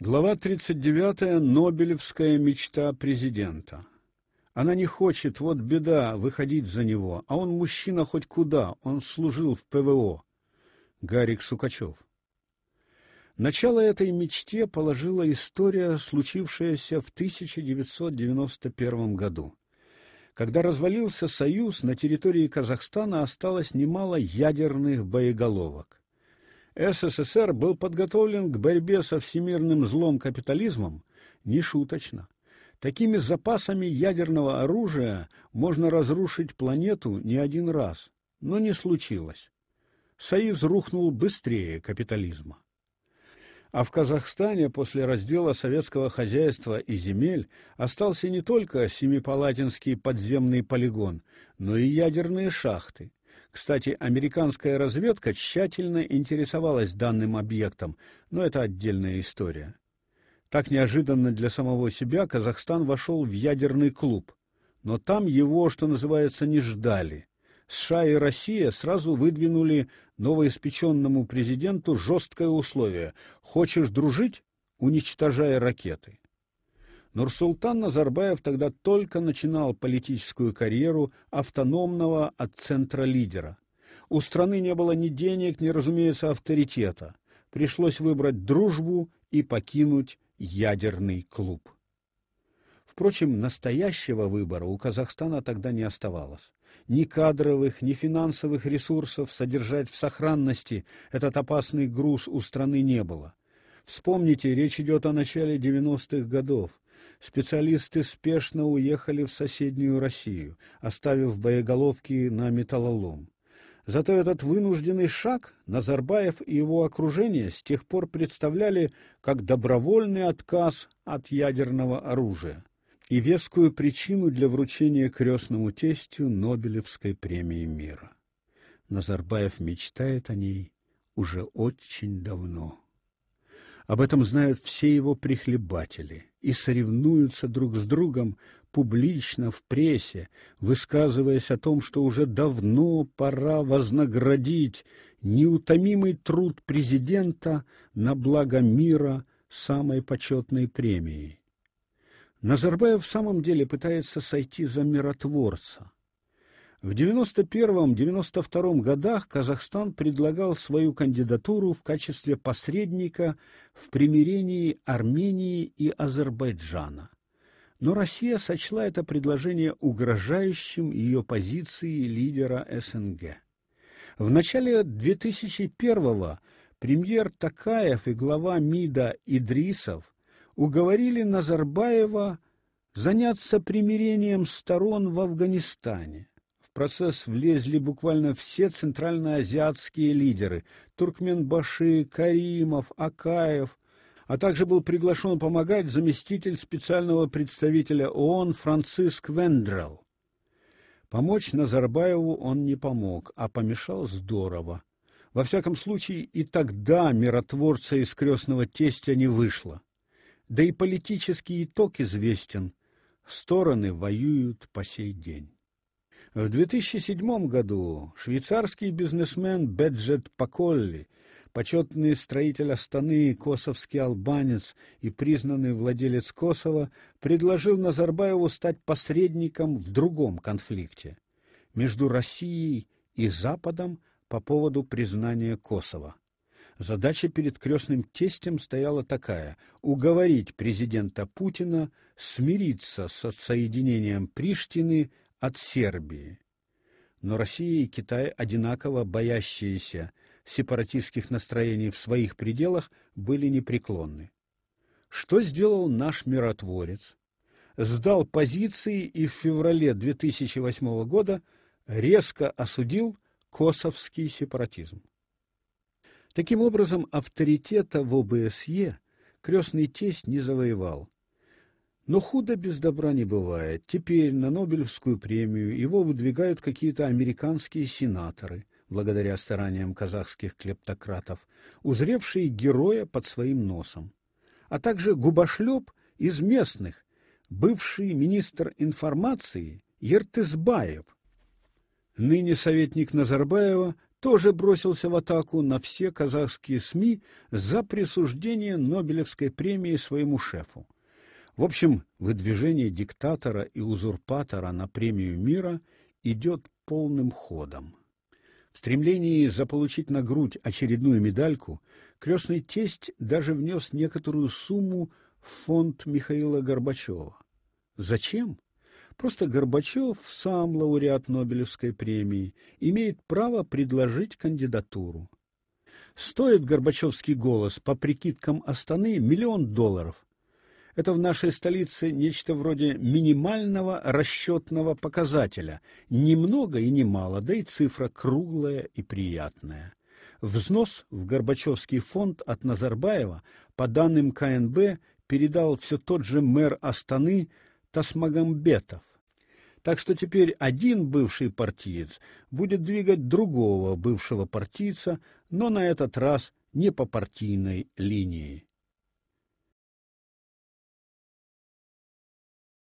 Глава 39. Нобелевская мечта президента. Она не хочет, вот беда, выходить за него, а он мужчина хоть куда, он служил в ПВО. Гарик Сукачев. Начало этой мечте положила история, случившаяся в 1991 году. Когда развалился Союз, на территории Казахстана осталось немало ядерных боеголовок. СССР был подготовлен к борьбе со всемирным злом капитализмом нешуточно. Такими запасами ядерного оружия можно разрушить планету не один раз, но не случилось. Союз рухнул быстрее капитализма. А в Казахстане после раздела советского хозяйства и земель остался не только Семипалатинский подземный полигон, но и ядерные шахты. Кстати, американская разведка тщательно интересовалась данным объектом, но это отдельная история. Так неожиданно для самого себя Казахстан вошел в ядерный клуб, но там его, что называется, не ждали. США и Россия сразу выдвинули новоиспеченному президенту жесткое условие: хочешь дружить уничтожай ракеты. Нурсултан Назарбаев тогда только начинал политическую карьеру автономного от центра лидера. У страны не было ни денег, ни, разумеется, авторитета. Пришлось выбрать дружбу и покинуть ядерный клуб. Впрочем, настоящего выбора у Казахстана тогда не оставалось. Ни кадровых, ни финансовых ресурсов содержать в сохранности этот опасный груз у страны не было. Вспомните, речь идет о начале 90-х годов. Специалисты спешно уехали в соседнюю Россию, оставив боеголовки на металлолом. Зато этот вынужденный шаг Назарбаев и его окружение с тех пор представляли как добровольный отказ от ядерного оружия и вескую причину для вручения крестному тестю Нобелевской премии мира. Назарбаев мечтает о ней уже очень давно. Об этом знают все его прихлебатели и соревнуются друг с другом публично в прессе, высказываясь о том, что уже давно пора вознаградить неутомимый труд президента на благо мира самой почетной премией. Назарбаев в самом деле пытается сойти за миротворца. В 91-92 годах Казахстан предлагал свою кандидатуру в качестве посредника в примирении Армении и Азербайджана. Но Россия сочла это предложение угрожающим ее позиции лидера СНГ. В начале 2001-го премьер Такаев и глава МИДа Идрисов уговорили Назарбаева заняться примирением сторон в Афганистане процесс влезли буквально все центральноазиатские лидеры: Туркменбаши, Каримов, Акаев, а также был приглашен помогать заместитель специального представителя ООН Франциск Вендрел. Помочь Назарбаеву он не помог, а помешал здорово. Во всяком случае, и тогда миротворца из крестного тестя не вышло. Да и политический итог известен. Стороны воюют по сей день. В 2007 году швейцарский бизнесмен Беджет Паколли, почетный строитель Астаны, косовский албанец и признанный владелец Косово, предложил Назарбаеву стать посредником в другом конфликте между Россией и Западом по поводу признания Косово. Задача перед крестным тестем стояла такая: уговорить президента Путина смириться с отсоединением Приштины от Сербии. Но Россия и Китай, одинаково боящиеся сепаратистских настроений в своих пределах, были непреклонны. Что сделал наш миротворец? Сдал позиции и в феврале 2008 года резко осудил косовский сепаратизм. Таким образом, авторитета в ОБСЕ крестный тесть не завоевал, но худо без добра не бывает. Теперь на Нобелевскую премию его выдвигают какие-то американские сенаторы, благодаря стараниям казахских клептократов, узревшие героя под своим носом, а также губошлеп из местных, бывший министр информации Ертысбаев, ныне советник Назарбаева тоже бросился в атаку на все казахские СМИ за присуждение Нобелевской премии своему шефу. В общем, выдвижение диктатора и узурпатора на премию мира идет полным ходом. В стремлении заполучить на грудь очередную медальку крестный тесть даже внес некоторую сумму в фонд Михаила Горбачева. Зачем? Просто Горбачев, сам лауреат Нобелевской премии, имеет право предложить кандидатуру. Стоит Горбачевский голос по прикидкам Астаны миллион долларов. Это в нашей столице нечто вроде минимального расчетного показателя. Ни много и ни мало, да и цифра круглая и приятная. Взнос в Горбачевский фонд от Назарбаева, по данным КНБ, передал все тот же мэр Астаны Тасмагамбетов. Так что теперь один бывший партиец будет двигать другого бывшего партийца, но на этот раз не по партийной линии.